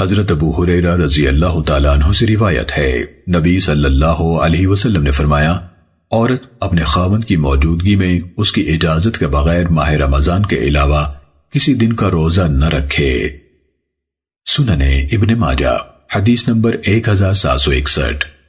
حضرت ابو حریرہ رضی اللہ تعالیٰ عنہ سے روایت ہے۔ نبی صلی اللہ علیہ وسلم نے فرمایا، عورت اپنے خاون کی موجودگی میں اس کی اجازت کے بغیر ماہ رمضان کے علاوہ کسی دن کا روزہ نہ رکھے۔ سننے ابن ماجہ، حدیث نمبر ایک ہزار سات سو اکسٹھ۔